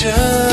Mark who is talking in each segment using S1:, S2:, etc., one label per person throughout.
S1: 着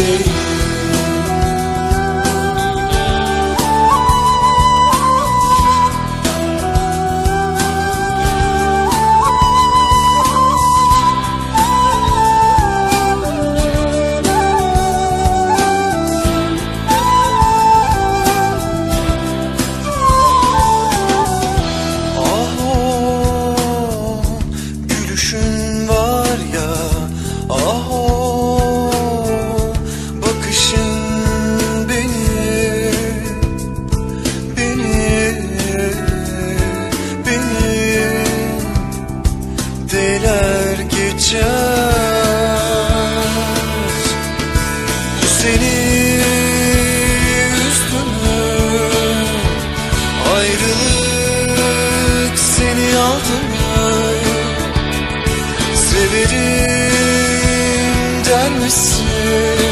S1: day monsieur.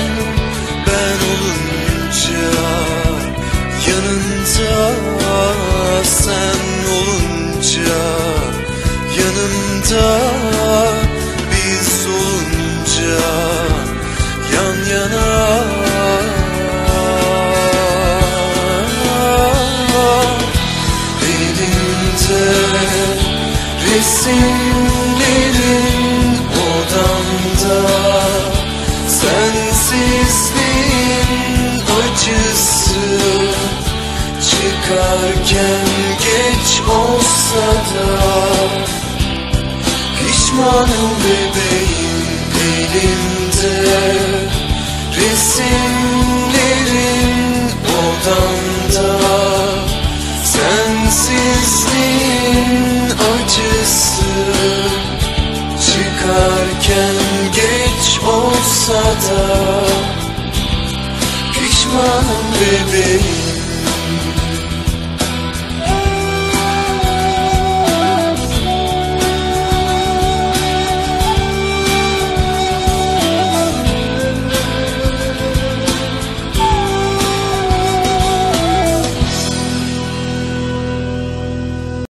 S1: Bakarken geç olsa da Pişmanım bebeğim elimde. Resimlerin odanda Sensizliğin acısı. Çıkarken geç olsa da Pişmanım bebeğim.